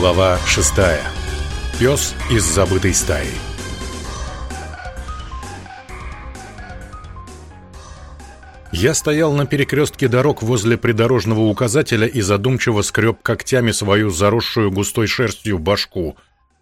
Глава шестая. Пес из забытой стаи. Я стоял на перекрестке дорог возле придорожного указателя и задумчиво скреб когтями свою заросшую густой шерстью башку.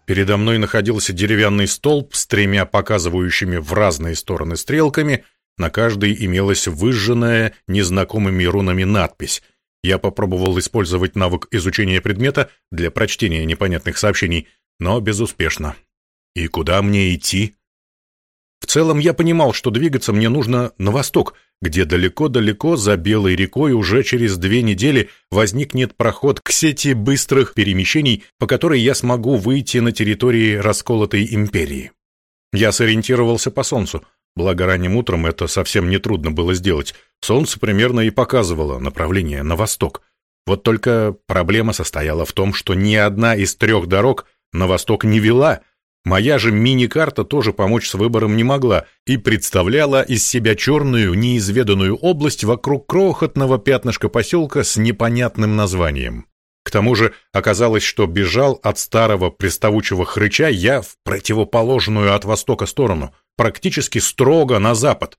Передо мной находился деревянный столб с тремя показывающими в разные стороны стрелками, на каждой имелась выжженная незнакомыми рунами надпись. Я попробовал использовать навык изучения предмета для прочтения непонятных сообщений, но безуспешно. И куда мне идти? В целом я понимал, что двигаться мне нужно на восток, где далеко-далеко за Белой рекой уже через две недели возникнет проход к сети быстрых перемещений, по которой я смогу выйти на территории расколотой империи. Я сориентировался по солнцу, благо ранним утром это совсем нетрудно было сделать. Солнце примерно и показывало направление на восток. Вот только проблема состояла в том, что ни одна из трех дорог на восток не вела, Моя же мини-карта тоже помочь с выбором не могла и представляла из себя черную, неизведанную область вокруг крохотного пятнышка поселка с непонятным названием. К тому же оказалось, что бежал от старого приставучего хрыча я в противоположную от востока сторону, практически строго на запад.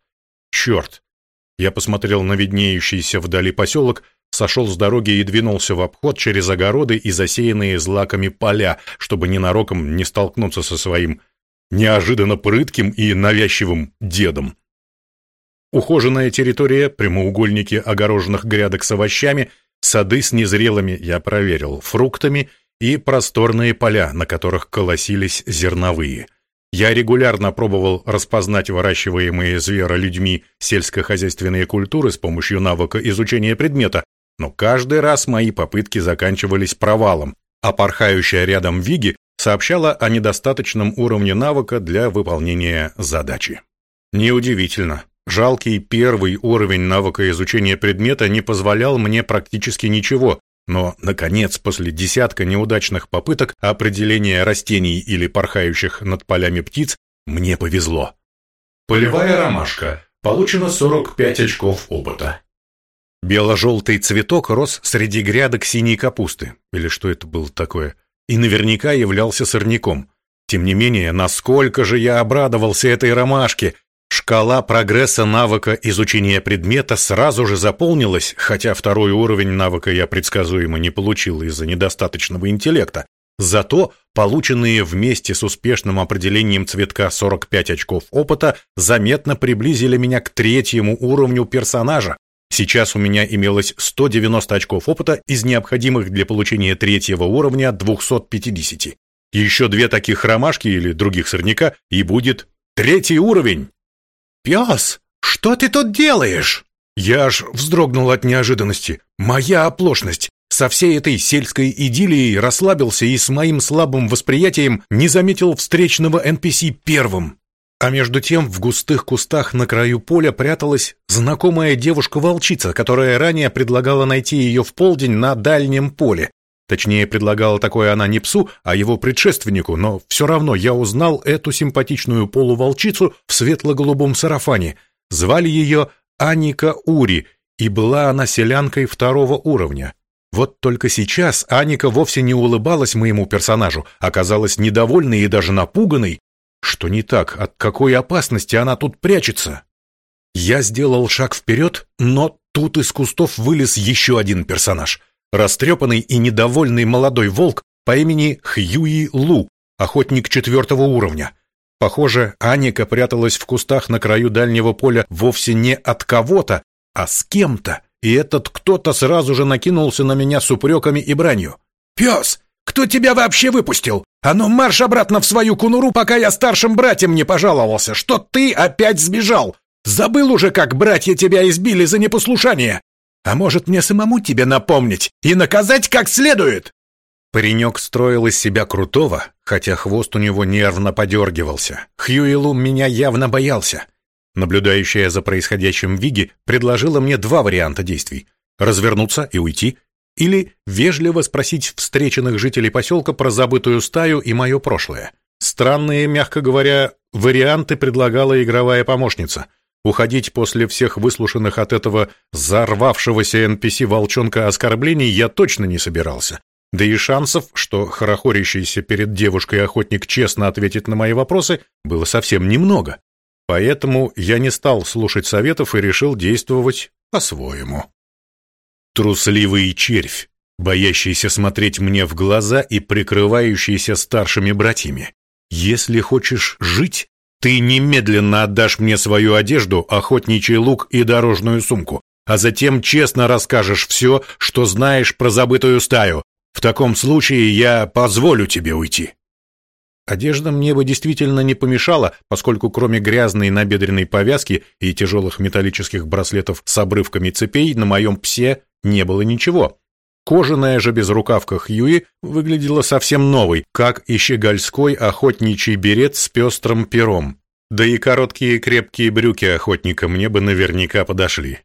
Черт! Я посмотрел на виднеющийся вдали поселок сошел с дороги и двинулся в обход через огороды и засеянные злаками поля, чтобы ненароком не столкнуться со своим неожиданно прытким и навязчивым дедом. Ухоженная территория, прямоугольники огороженных грядок с овощами, сады с незрелыми, я проверил, фруктами и просторные поля, на которых колосились зерновые. Я регулярно пробовал распознать выращиваемые зверолюдьми сельскохозяйственные культуры с помощью навыка изучения предмета, но каждый раз мои попытки заканчивались провалом, а порхающая рядом Виги сообщала о недостаточном уровне навыка для выполнения задачи. Неудивительно. Жалкий первый уровень навыка изучения предмета не позволял мне практически ничего, но, наконец, после десятка неудачных попыток определения растений или порхающих над полями птиц, мне повезло. Полевая ромашка. Получено 45 очков опыта. Бело-желтый цветок рос среди грядок синей капусты, или что это было такое, и наверняка являлся сорняком. Тем не менее, насколько же я обрадовался этой ромашке! Шкала прогресса навыка изучения предмета сразу же заполнилась, хотя второй уровень навыка я предсказуемо не получил из-за недостаточного интеллекта. Зато полученные вместе с успешным определением цветка 45 очков опыта заметно приблизили меня к третьему уровню персонажа, Сейчас у меня имелось 190 очков опыта из необходимых для получения третьего уровня 250. Еще две таких ромашки или других сорняка, и будет третий уровень. «Пес, что ты тут делаешь?» Я аж вздрогнул от неожиданности. Моя оплошность. Со всей этой сельской идиллией расслабился и с моим слабым восприятием не заметил встречного NPC первым. А между тем в густых кустах на краю поля пряталась знакомая девушка-волчица, которая ранее предлагала найти ее в полдень на дальнем поле. Точнее, предлагала такое она не псу, а его предшественнику, но все равно я узнал эту симпатичную полуволчицу в светло-голубом сарафане. Звали ее Аника Ури, и была она селянкой второго уровня. Вот только сейчас Аника вовсе не улыбалась моему персонажу, оказалась недовольной и даже напуганной, что не так? От какой опасности она тут прячется? Я сделал шаг вперед, но тут из кустов вылез еще один персонаж. Растрепанный и недовольный молодой волк по имени Хьюи Лу, охотник четвертого уровня. Похоже, Аника пряталась в кустах на краю дальнего поля вовсе не от кого-то, а с кем-то, и этот кто-то сразу же накинулся на меня с упреками и бранью. «Пес, кто тебя вообще выпустил? А ну марш обратно в свою кунуру, пока я старшим братьям не пожаловался, что ты опять сбежал. Забыл уже, как братья тебя избили за непослушание. А может, мне самому тебе напомнить и наказать как следует?» Паренек строил из себя крутого, хотя хвост у него нервно подергивался. Хьюилу меня явно боялся. Наблюдающая за происходящим Виги предложила мне два варианта действий — развернуться и уйти — или вежливо спросить встреченных жителей поселка про забытую стаю и мое прошлое. Странные, мягко говоря, варианты предлагала игровая помощница. Уходить после всех выслушанных от этого зарвавшегося NPC волчонка оскорблений я точно не собирался. Да и шансов, что хорохорящийся перед девушкой охотник честно ответит на мои вопросы, было совсем немного. Поэтому я не стал слушать советов и решил действовать по-своему. Трусливый червь, боящийся смотреть мне в глаза и прикрывающийся старшими братьями. Если хочешь жить, ты немедленно отдашь мне свою одежду, охотничий лук и дорожную сумку, а затем честно расскажешь все, что знаешь про забытую стаю. В таком случае я позволю тебе уйти». Одежда мне бы действительно не помешала, поскольку кроме грязной набедренной повязки и тяжелых металлических браслетов с обрывками цепей на моем псе не было ничего. Кожаная же безрукавка Хьюи выглядела совсем новой, как и щегольской охотничий берет с пестрым пером. Да и короткие крепкие брюки охотника мне бы наверняка подошли.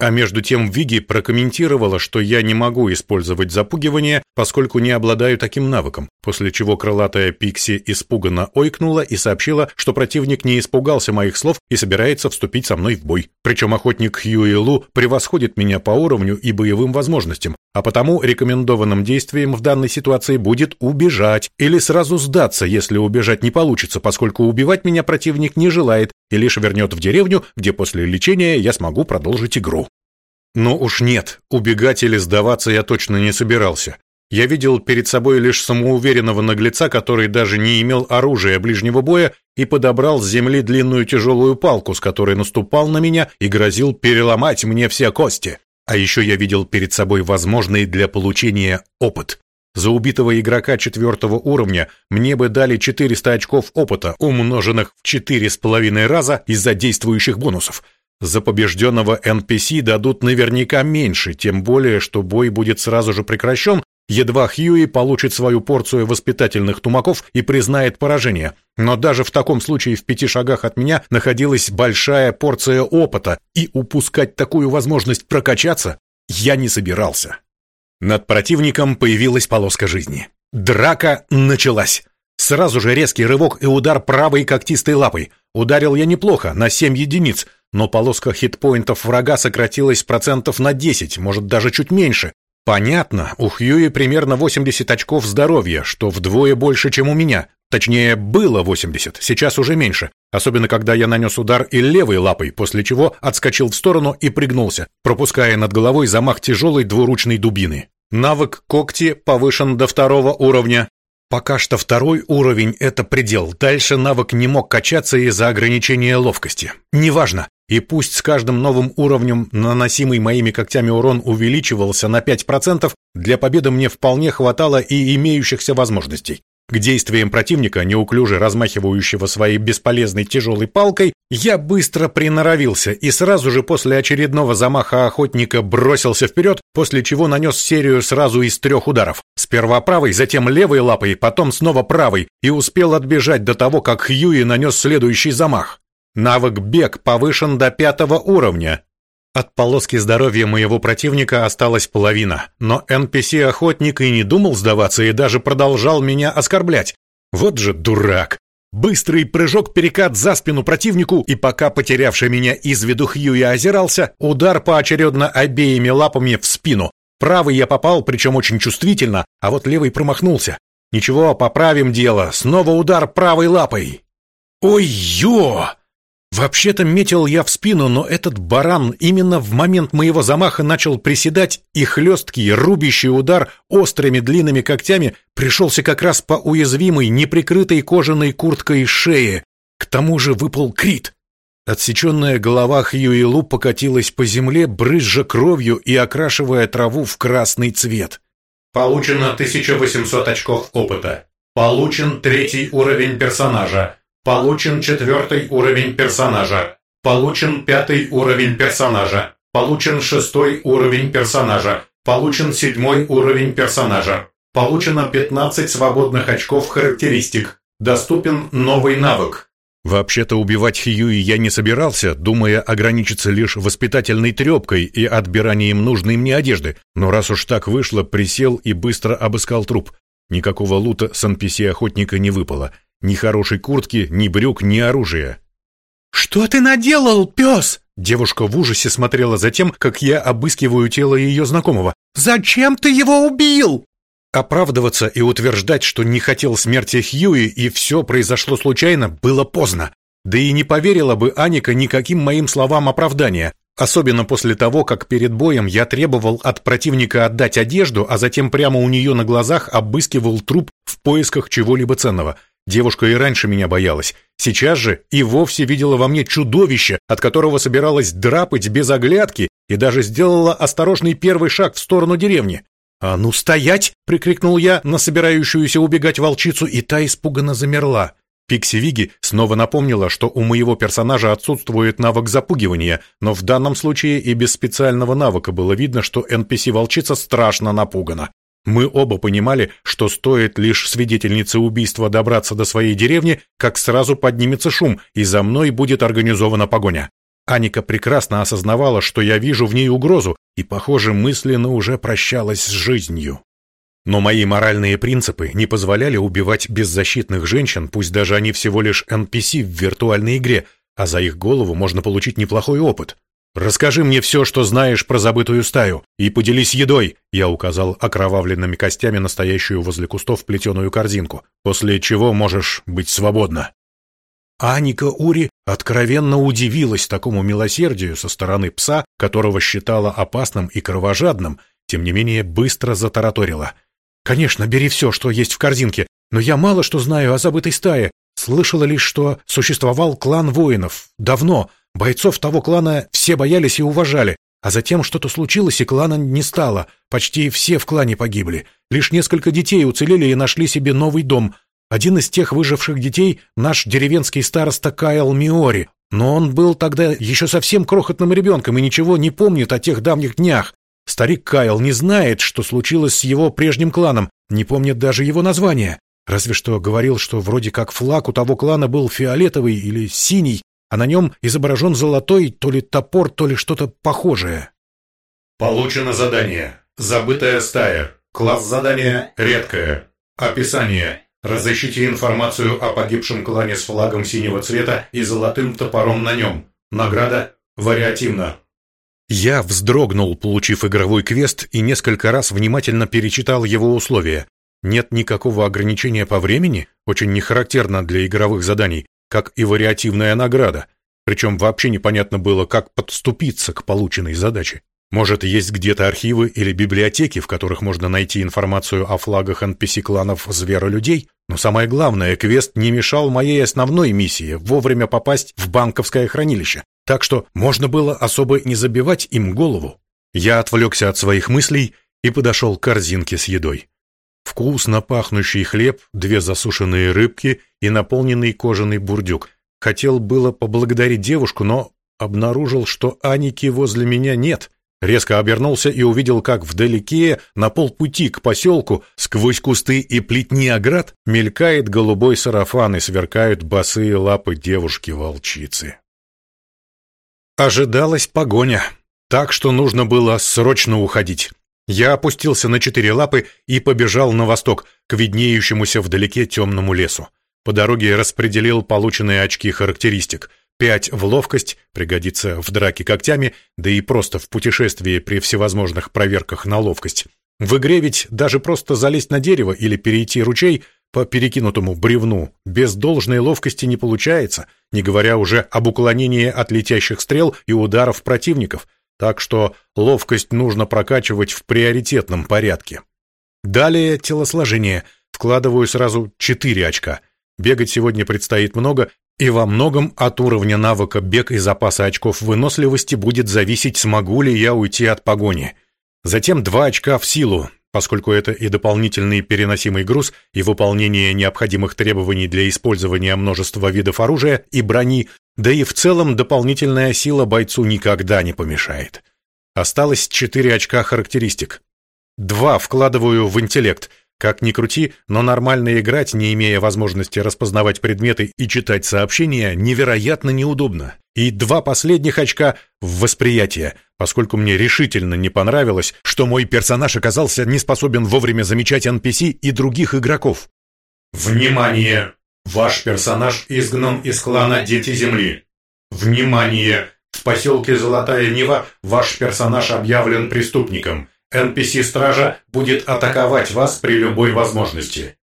А между тем Виги прокомментировала, что я не могу использовать запугивание, поскольку не обладаю таким навыком, после чего крылатая Пикси испуганно ойкнула и сообщила, что противник не испугался моих слов и собирается вступить со мной в бой. Причем охотник Хьюи Лу превосходит меня по уровню и боевым возможностям, а потому рекомендованным действием в данной ситуации будет убежать или сразу сдаться, если убежать не получится, поскольку убивать меня противник не желает и лишь вернет в деревню, где после лечения я смогу продолжить игру. Но уж нет, убегать или сдаваться я точно не собирался. Я видел перед собой лишь самоуверенного наглеца, который даже не имел оружия ближнего боя и подобрал с земли длинную тяжелую палку, с которой наступал на меня и грозил переломать мне все кости. А еще я видел перед собой возможный для получения опыт. За убитого игрока четвертого уровня мне бы дали 400 очков опыта, умноженных в 4,5 раза из-за действующих бонусов. За побежденного NPC дадут наверняка меньше, тем более, что бой будет сразу же прекращен, Едва Хьюи получит свою порцию воспитательных тумаков и признает поражение. Но даже в таком случае в пяти шагах от меня находилась большая порция опыта, и упускать такую возможность прокачаться я не собирался. Над противником появилась полоска жизни. Драка началась. Сразу же резкий рывок и удар правой когтистой лапой. Ударил я неплохо, на 7 единиц, но полоска хитпоинтов врага сократилась процентов на 10, может даже чуть меньше, Понятно, у Хьюи примерно 80 очков здоровья, что вдвое больше, чем у меня. Точнее, было 80, сейчас уже меньше. Особенно, когда я нанес удар и левой лапой, после чего отскочил в сторону и пригнулся, пропуская над головой замах тяжелой двуручной дубины. Навык когти повышен до второго уровня. Пока что второй уровень — это предел. Дальше навык не мог качаться из-за ограничения ловкости. Неважно. И пусть с каждым новым уровнем наносимый моими когтями урон увеличивался на 5%, для победы мне вполне хватало и имеющихся возможностей. К действиям противника, неуклюже размахивающего своей бесполезной тяжелой палкой, я быстро приноровился и сразу же после очередного замаха охотника бросился вперед, после чего нанес серию сразу из трех ударов. Сперва правой, затем левой лапой, потом снова правой, и успел отбежать до того, как Хьюи нанес следующий замах. Навык «Бег» повышен до пятого уровня. От полоски здоровья моего противника осталась половина, но NPC-охотник и не думал сдаваться и даже продолжал меня оскорблять. Вот же дурак! Быстрый прыжок-перекат за спину противнику, и пока потерявший меня из виду Хьюи озирался, удар поочередно обеими лапами в спину. Правый я попал, причем очень чувствительно, а вот левый промахнулся. Ничего, поправим дело, снова удар правой лапой. Ой-ё! Вообще-то метил я в спину, но этот баран именно в момент моего замаха начал приседать, и хлесткий, рубящий удар острыми длинными когтями пришелся как раз по уязвимой, неприкрытой кожаной курткой шее. К тому же выпал крит. Отсеченная голова Хьюилу покатилась по земле, брызжа кровью и окрашивая траву в красный цвет. Получено 1800 очков опыта. Получен третий уровень персонажа. Получен четвертый уровень персонажа. Получен пятый уровень персонажа. Получен шестой уровень персонажа. Получен седьмой уровень персонажа. Получено 15 свободных очков характеристик. Доступен новый навык. Вообще-то убивать Хьюи я не собирался, думая ограничиться лишь воспитательной трепкой и отбиранием нужной мне одежды, но раз уж так вышло, присел и быстро обыскал труп. Никакого лута с NPC-охотника не выпало — ни хорошей куртки, ни брюк, ни оружия. «Что ты наделал, пес?» Девушка в ужасе смотрела за тем, как я обыскиваю тело ее знакомого. «Зачем ты его убил?» Оправдываться и утверждать, что не хотел смерти Хьюи и все произошло случайно, было поздно. Да и не поверила бы Аника никаким моим словам оправдания, особенно после того, как перед боем я требовал от противника отдать одежду, а затем прямо у нее на глазах обыскивал труп в поисках чего-либо ценного. Девушка и раньше меня боялась. Сейчас же и вовсе видела во мне чудовище, от которого собиралась драпать без оглядки и даже сделала осторожный первый шаг в сторону деревни. «А ну стоять!» — прикрикнул я на собирающуюся убегать волчицу, и та испуганно замерла. Пикси Виги снова напомнила, что у моего персонажа отсутствует навык запугивания, но в данном случае и без специального навыка было видно, что NPC-волчица страшно напугана. Мы оба понимали, что стоит лишь свидетельнице убийства добраться до своей деревни, как сразу поднимется шум, и за мной будет организована погоня. Аника прекрасно осознавала, что я вижу в ней угрозу, и, похоже, мысленно уже прощалась с жизнью. Но мои моральные принципы не позволяли убивать беззащитных женщин, пусть даже они всего лишь NPC в виртуальной игре, а за их голову можно получить неплохой опыт. «Расскажи мне все, что знаешь про забытую стаю, и поделись едой», я указал окровавленными костями настоящую возле кустов плетеную корзинку, после чего можешь быть свободна. Аника Ури откровенно удивилась такому милосердию со стороны пса, которого считала опасным и кровожадным, тем не менее быстро затараторила – «Конечно, бери все, что есть в корзинке, но я мало что знаю о забытой стае. Слышала лишь, что существовал клан воинов. Давно. Бойцов того клана все боялись и уважали. А затем что-то случилось, и клана не стало. Почти все в клане погибли. Лишь несколько детей уцелели и нашли себе новый дом. Один из тех выживших детей — наш деревенский староста Кайл Миори. Но он был тогда еще совсем крохотным ребенком и ничего не помнит о тех давних днях. Старик Кайл не знает, что случилось с его прежним кланом, не помнит даже его названия. Разве что говорил, что вроде как флаг у того клана был фиолетовый или синий, а на нем изображен золотой то ли топор, то ли что-то похожее. Получено задание. Забытая стая. Класс задания редкое. Описание. Разыщите информацию о погибшем клане с флагом синего цвета и золотым топором на нем. Награда вариативна. Я вздрогнул, получив игровой квест, и несколько раз внимательно перечитал его условия. Нет никакого ограничения по времени, очень нехарактерно для игровых заданий, как и вариативная награда. Причем вообще непонятно было, как подступиться к полученной задаче. Может, есть где-то архивы или библиотеки, в которых можно найти информацию о флагах NPC-кланов зверолюдей? Но самое главное, квест не мешал моей основной миссии – вовремя попасть в банковское хранилище так что можно было особо не забивать им голову. Я отвлекся от своих мыслей и подошел к корзинке с едой. Вкусно пахнущий хлеб, две засушенные рыбки и наполненный кожаный бурдюк. Хотел было поблагодарить девушку, но обнаружил, что Аники возле меня нет. Резко обернулся и увидел, как вдалеке, на полпути к поселку, сквозь кусты и плетни оград, мелькает голубой сарафан и сверкают босые лапы девушки-волчицы. Ожидалась погоня, так что нужно было срочно уходить. Я опустился на четыре лапы и побежал на восток, к виднеющемуся вдалеке темному лесу. По дороге распределил полученные очки характеристик. Пять в ловкость, пригодится в драке когтями, да и просто в путешествии при всевозможных проверках на ловкость. В игре ведь даже просто залезть на дерево или перейти ручей по перекинутому бревну без должной ловкости не получается, не говоря уже об уклонении от летящих стрел и ударов противников, так что ловкость нужно прокачивать в приоритетном порядке. Далее телосложение. Вкладываю сразу 4 очка. Бегать сегодня предстоит много, и во многом от уровня навыка бег и запаса очков выносливости будет зависеть, смогу ли я уйти от погони. Затем 2 очка в силу, поскольку это и дополнительный переносимый груз, и выполнение необходимых требований для использования множества видов оружия и брони, да и в целом дополнительная сила бойцу никогда не помешает. Осталось 4 очка характеристик. Два вкладываю в интеллект – как ни крути, но нормально играть, не имея возможности распознавать предметы и читать сообщения, невероятно неудобно. И два последних очка в восприятие, поскольку мне решительно не понравилось, что мой персонаж оказался не способен вовремя замечать NPC и других игроков. Внимание! Ваш персонаж изгнан из клана Дети Земли. Внимание! В поселке Золотая Нива ваш персонаж объявлен преступником. NPC-стража будет атаковать вас при любой возможности.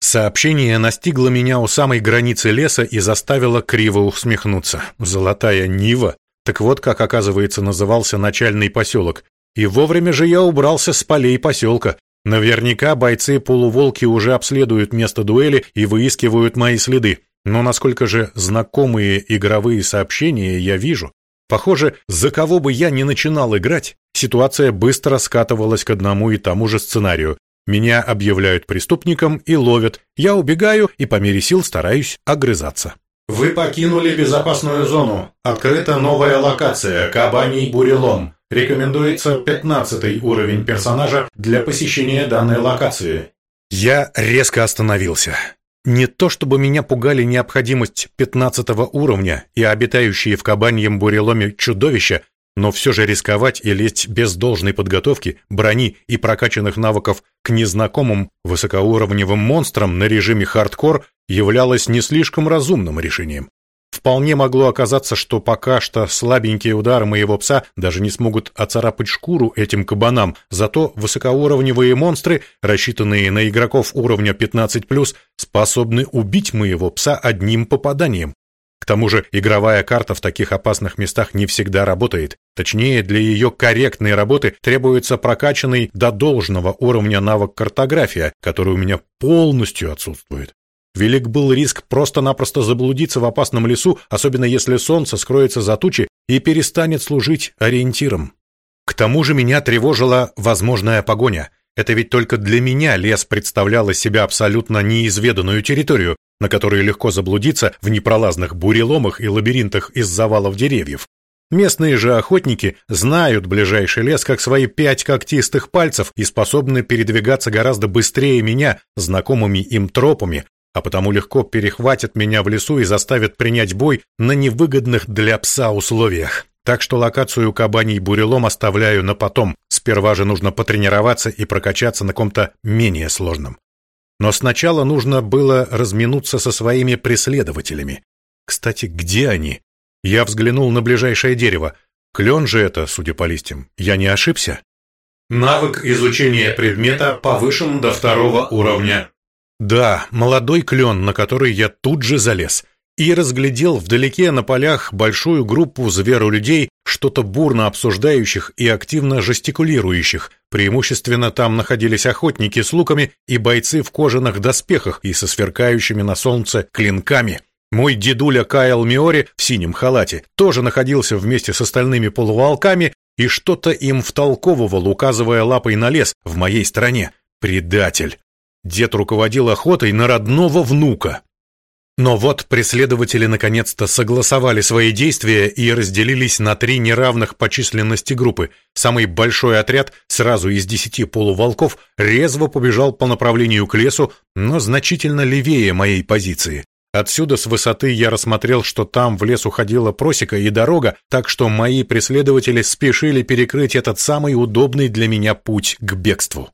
Сообщение настигло меня у самой границы леса и заставило криво усмехнуться. Золотая Нива? Так вот, как, оказывается, назывался начальный поселок. И вовремя же я убрался с полей поселка. Наверняка бойцы-полуволки уже обследуют место дуэли и выискивают мои следы. Но насколько же знакомые игровые сообщения я вижу? Похоже, за кого бы я ни начинал играть, ситуация быстро скатывалась к одному и тому же сценарию. Меня объявляют преступником и ловят. Я убегаю и по мере сил стараюсь огрызаться. Вы покинули безопасную зону. Открыта новая локация Кабаний Бурелом. Рекомендуется 15 уровень персонажа для посещения данной локации. Я резко остановился. Не то чтобы меня пугали необходимость 15 уровня и обитающие в кабаньем буреломе чудовища, но все же рисковать и лезть без должной подготовки, брони и прокачанных навыков к незнакомым высокоуровневым монстрам на режиме хардкор являлось не слишком разумным решением. Вполне могло оказаться, что пока что слабенькие удары моего пса даже не смогут оцарапать шкуру этим кабанам, зато высокоуровневые монстры, рассчитанные на игроков уровня 15+, способны убить моего пса одним попаданием. К тому же игровая карта в таких опасных местах не всегда работает. Точнее, для ее корректной работы требуется прокачанный до должного уровня навык картография, который у меня полностью отсутствует. Велик был риск просто-напросто заблудиться в опасном лесу, особенно если солнце скроется за тучи и перестанет служить ориентиром. К тому же меня тревожила возможная погоня. Это ведь только для меня лес представлял из себя абсолютно неизведанную территорию, на которой легко заблудиться в непролазных буреломах и лабиринтах из завалов деревьев. Местные же охотники знают ближайший лес как свои пять когтистых пальцев и способны передвигаться гораздо быстрее меня, знакомыми им тропами, а потому легко перехватят меня в лесу и заставят принять бой на невыгодных для пса условиях. Так что локацию кабаний бурелом оставляю на потом. Сперва же нужно потренироваться и прокачаться на ком-то менее сложном. Но сначала нужно было разминуться со своими преследователями. Кстати, где они? Я взглянул на ближайшее дерево. Клен же это, судя по листьям. Я не ошибся? Навык изучения предмета повышен до второго уровня. Да, молодой клен, на который я тут же залез, и разглядел вдалеке на полях большую группу зверолюдей, что-то бурно обсуждающих и активно жестикулирующих. Преимущественно там находились охотники с луками и бойцы в кожаных доспехах и со сверкающими на солнце клинками. Мой дедуля Кайл Миори в синем халате тоже находился вместе с остальными полуволками и что-то им втолковывал, указывая лапой на лес в моей стороне. Предатель. Дед руководил охотой на родного внука. Но вот преследователи наконец-то согласовали свои действия и разделились на три неравных по численности группы. Самый большой отряд, сразу из десяти полуволков, резво побежал по направлению к лесу, но значительно левее моей позиции. Отсюда с высоты я рассмотрел, что там в лес уходила просека и дорога, так что мои преследователи спешили перекрыть этот самый удобный для меня путь к бегству.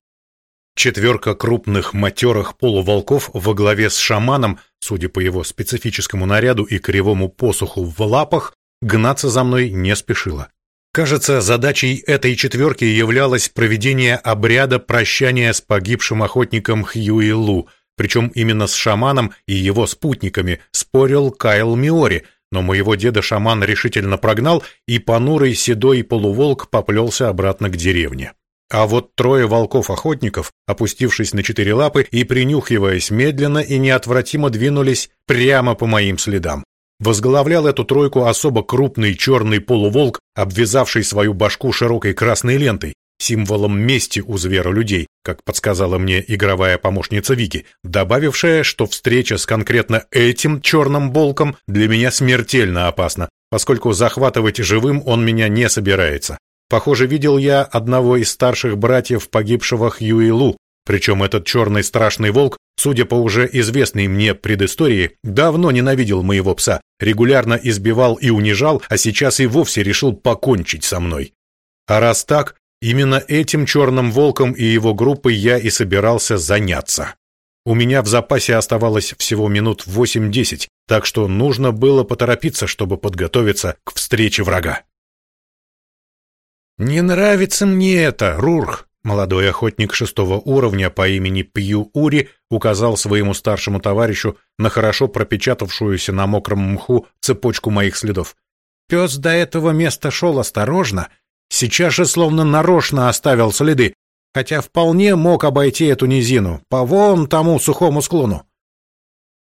Четверка крупных матерых полуволков во главе с шаманом, судя по его специфическому наряду и кривому посуху в лапах, гнаться за мной не спешила. Кажется, задачей этой четверки являлось проведение обряда прощания с погибшим охотником Хьюи Лу, причем именно с шаманом и его спутниками спорил Кайл Миори, но моего деда шаман решительно прогнал, и понурый седой полуволк поплелся обратно к деревне. А вот трое волков-охотников, опустившись на четыре лапы и принюхиваясь медленно и неотвратимо двинулись прямо по моим следам. Возглавлял эту тройку особо крупный черный полуволк, обвязавший свою башку широкой красной лентой, символом мести у зверолюдей, как подсказала мне игровая помощница Вики, добавившая, что встреча с конкретно этим черным волком для меня смертельно опасна, поскольку захватывать живым он меня не собирается. Похоже, видел я одного из старших братьев погибшего Хьюи причем этот черный страшный волк, судя по уже известной мне предыстории, давно ненавидел моего пса, регулярно избивал и унижал, а сейчас и вовсе решил покончить со мной. А раз так, именно этим черным волком и его группой я и собирался заняться. У меня в запасе оставалось всего минут 8-10, так что нужно было поторопиться, чтобы подготовиться к встрече врага. «Не нравится мне это, Рурх!» Молодой охотник шестого уровня по имени Пью Ури указал своему старшему товарищу на хорошо пропечатавшуюся на мокром мху цепочку моих следов. Пес до этого места шел осторожно, сейчас же словно нарочно оставил следы, хотя вполне мог обойти эту низину по вон тому сухому склону.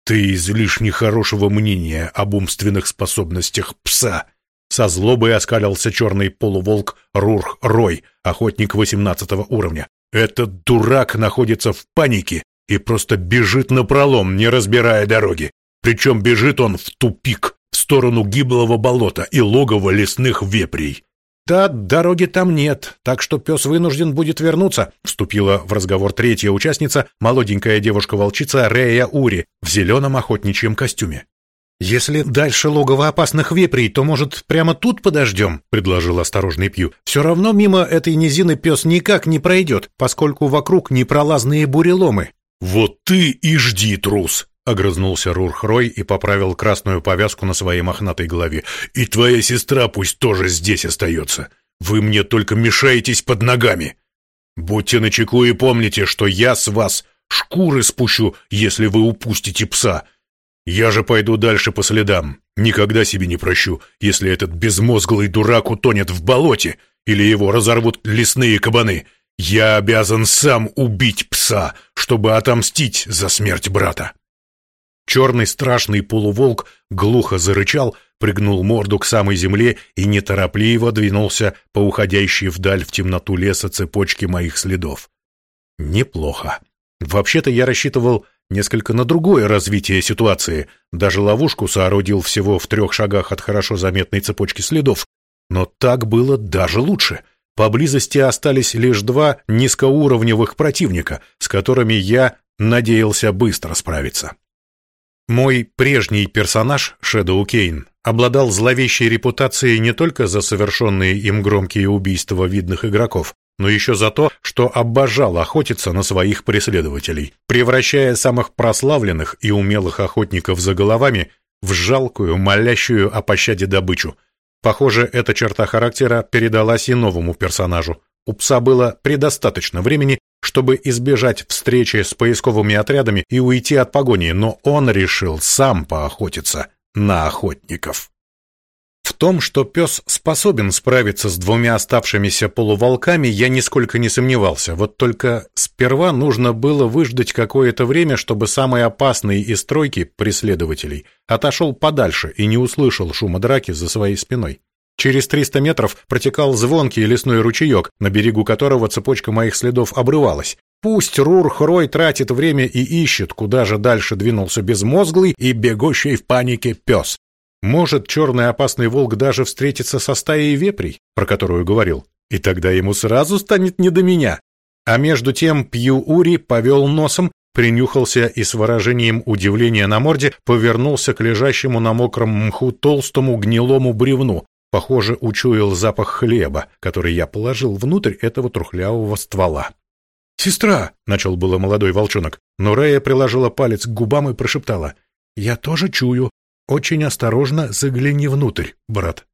«Ты излишне хорошего мнения об умственных способностях пса», со злобой оскалился черный полуволк Рурх Рой, охотник 18 уровня. Этот дурак находится в панике и просто бежит на пролом, не разбирая дороги. Причем бежит он в тупик, в сторону гиблого болота и логова лесных вепрей. «Да, дороги там нет, так что пес вынужден будет вернуться», вступила в разговор третья участница, молоденькая девушка-волчица Рея Ури в зеленом охотничьем костюме. «Если дальше логово опасных вепрей, то, может, прямо тут подождем?» — предложил осторожный Пью. «Все равно мимо этой низины пес никак не пройдет, поскольку вокруг непролазные буреломы». «Вот ты и жди, трус!» — огрызнулся Рурхрой и поправил красную повязку на своей мохнатой голове. «И твоя сестра пусть тоже здесь остается. Вы мне только мешаетесь под ногами. Будьте начеку и помните, что я с вас шкуры спущу, если вы упустите пса. Я же пойду дальше по следам. Никогда себе не прощу, если этот безмозглый дурак утонет в болоте или его разорвут лесные кабаны. Я обязан сам убить пса, чтобы отомстить за смерть брата. Черный страшный полуволк глухо зарычал, пригнул морду к самой земле и неторопливо двинулся по уходящей вдаль в темноту леса цепочке моих следов. Неплохо. Вообще-то я рассчитывал несколько на другое развитие ситуации, даже ловушку соорудил всего в трех шагах от хорошо заметной цепочки следов. Но так было даже лучше. Поблизости остались лишь два низкоуровневых противника, с которыми я надеялся быстро справиться. Мой прежний персонаж, Шэдоу Кейн, обладал зловещей репутацией не только за совершенные им громкие убийства видных игроков, но еще за то, что обожал охотиться на своих преследователей, превращая самых прославленных и умелых охотников за головами в жалкую, молящую о пощаде добычу. Похоже, эта черта характера передалась и новому персонажу. У пса было предостаточно времени, чтобы избежать встречи с поисковыми отрядами и уйти от погони, но он решил сам поохотиться на охотников. В том, что пес способен справиться с двумя оставшимися полуволками, я нисколько не сомневался. Вот только сперва нужно было выждать какое-то время, чтобы самый опасный из тройки преследователей отошел подальше и не услышал шума драки за своей спиной. Через 300 метров протекал звонкий лесной ручеек, на берегу которого цепочка моих следов обрывалась. Пусть Рур-Хрой тратит время и ищет, куда же дальше двинулся безмозглый и бегущий в панике пес. Может, черный опасный волк даже встретится со стаей вепрей, про которую говорил, и тогда ему сразу станет не до меня. А между тем Пью-Ури повел носом, принюхался и с выражением удивления на морде повернулся к лежащему на мокром мху толстому гнилому бревну. Похоже, учуял запах хлеба, который я положил внутрь этого трухлявого ствола. «Сестра!» — начал было молодой волчонок, но Рея приложила палец к губам и прошептала. «Я тоже чую. Очень осторожно загляни внутрь, брат».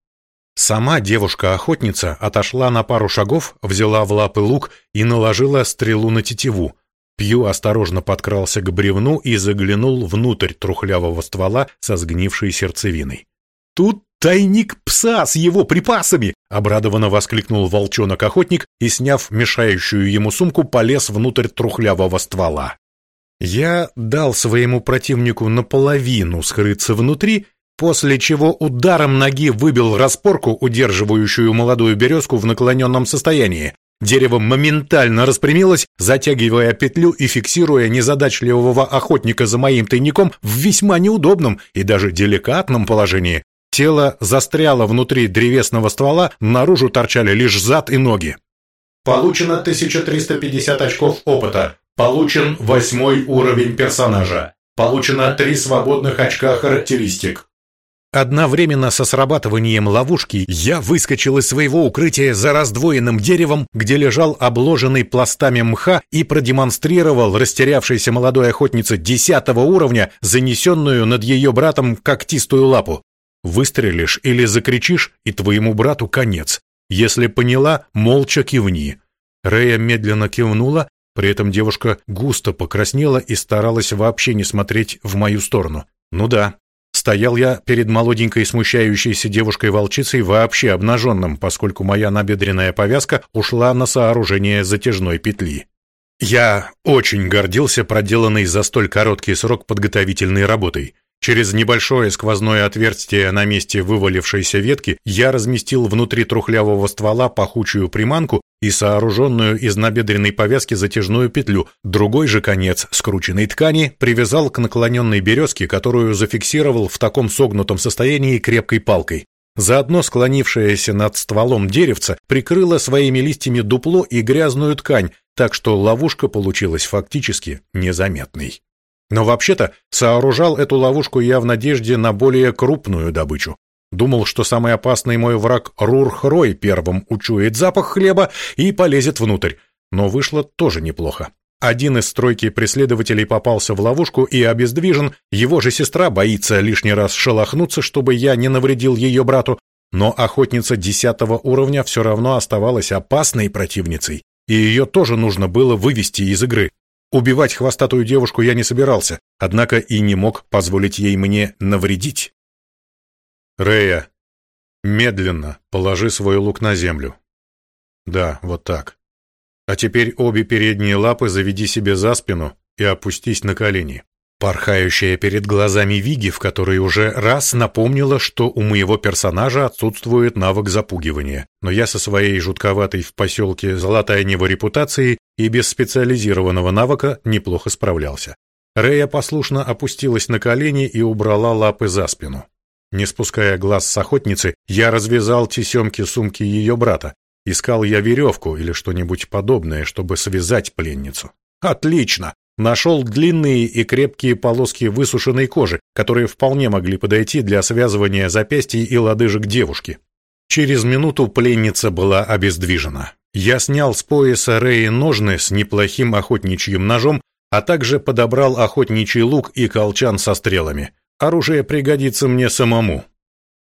Сама девушка-охотница отошла на пару шагов, взяла в лапы лук и наложила стрелу на тетиву. Пью осторожно подкрался к бревну и заглянул внутрь трухлявого ствола со сгнившей сердцевиной. Тут тайник пса с его припасами! Обрадованно воскликнул волчонок-охотник и, сняв мешающую ему сумку, полез внутрь трухлявого ствола. Я дал своему противнику наполовину скрыться внутри, после чего ударом ноги выбил распорку, удерживающую молодую березку в наклоненном состоянии. Дерево моментально распрямилось, затягивая петлю и фиксируя незадачливого охотника за моим тайником в весьма неудобном и даже деликатном положении. Тело застряло внутри древесного ствола, наружу торчали лишь зад и ноги. Получено 1350 очков опыта. Получен восьмой уровень персонажа. Получено три свободных очка характеристик. Одновременно со срабатыванием ловушки я выскочил из своего укрытия за раздвоенным деревом, где лежал обложенный пластами мха и продемонстрировал растерявшейся молодой охотнице десятого уровня, занесенную над ее братом когтистую лапу. Выстрелишь или закричишь, и твоему брату конец. Если поняла, молча кивни». Рея медленно кивнула, при этом девушка густо покраснела и старалась вообще не смотреть в мою сторону. «Ну да, Стоял я перед молоденькой смущающейся девушкой-волчицей вообще обнаженным, поскольку моя набедренная повязка ушла на сооружение затяжной петли. Я очень гордился проделанной за столь короткий срок подготовительной работой. Через небольшое сквозное отверстие на месте вывалившейся ветки я разместил внутри трухлявого ствола пахучую приманку и сооруженную из набедренной повязки затяжную петлю, другой же конец скрученной ткани привязал к наклоненной березке, которую зафиксировал в таком согнутом состоянии крепкой палкой. Заодно склонившееся над стволом деревца прикрыло своими листьями дупло и грязную ткань, так что ловушка получилась фактически незаметной. Но вообще-то сооружал эту ловушку я в надежде на более крупную добычу. Думал, что самый опасный мой враг Рурхрой первым учует запах хлеба и полезет внутрь. Но вышло тоже неплохо. Один из стройки преследователей попался в ловушку и обездвижен, его же сестра боится лишний раз шелохнуться, чтобы я не навредил ее брату, но охотница десятого уровня все равно оставалась опасной противницей, и ее тоже нужно было вывести из игры. Убивать хвостатую девушку я не собирался, однако и не мог позволить ей мне навредить. Рея, медленно положи свой лук на землю. Да, вот так. А теперь обе передние лапы заведи себе за спину и опустись на колени. Порхающая перед глазами Виги, в которой уже раз напомнила, что у моего персонажа отсутствует навык запугивания, но я со своей жутковатой в поселке Золотая Нева репутацией и без специализированного навыка неплохо справлялся. Рея послушно опустилась на колени и убрала лапы за спину. Не спуская глаз с охотницы, я развязал тесемки сумки ее брата. Искал я веревку или что-нибудь подобное, чтобы связать пленницу. Отлично! Нашел длинные и крепкие полоски высушенной кожи, которые вполне могли подойти для связывания запястий и лодыжек девушки. Через минуту пленница была обездвижена. Я снял с пояса Рэи ножны с неплохим охотничьим ножом, а также подобрал охотничий лук и колчан со стрелами. Оружие пригодится мне самому.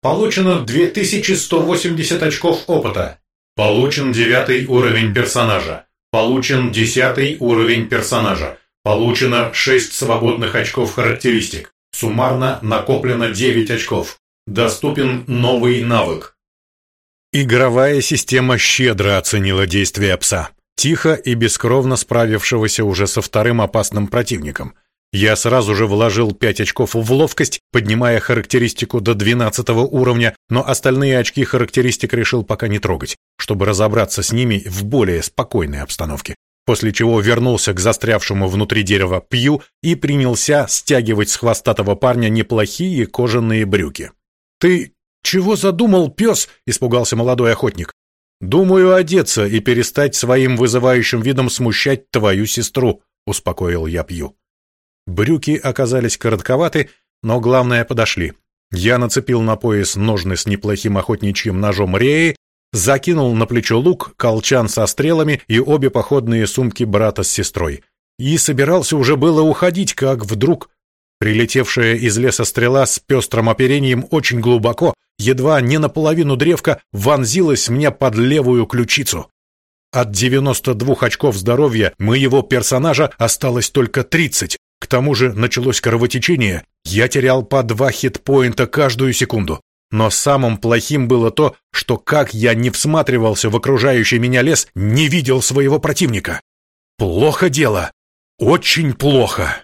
Получено 2180 очков опыта. Получен девятый уровень персонажа. Получен десятый уровень персонажа. Получено 6 свободных очков характеристик. Суммарно накоплено 9 очков. Доступен новый навык. Игровая система щедро оценила действия пса, тихо и бескровно справившегося уже со вторым опасным противником. Я сразу же вложил 5 очков в ловкость, поднимая характеристику до 12 уровня, но остальные очки характеристик решил пока не трогать, чтобы разобраться с ними в более спокойной обстановке после чего вернулся к застрявшему внутри дерева Пью и принялся стягивать с хвостатого парня неплохие кожаные брюки. «Ты чего задумал, пес?» — испугался молодой охотник. «Думаю одеться и перестать своим вызывающим видом смущать твою сестру», — успокоил я Пью. Брюки оказались коротковаты, но главное подошли. Я нацепил на пояс ножны с неплохим охотничьим ножом Реи закинул на плечо лук, колчан со стрелами и обе походные сумки брата с сестрой. И собирался уже было уходить, как вдруг прилетевшая из леса стрела с пестрым оперением очень глубоко, едва не наполовину древка, вонзилась мне под левую ключицу. От 92 очков здоровья моего персонажа осталось только 30. К тому же началось кровотечение. Я терял по два хитпоинта каждую секунду. Но самым плохим было то, что как я не всматривался в окружающий меня лес, не видел своего противника. Плохо дело. Очень плохо.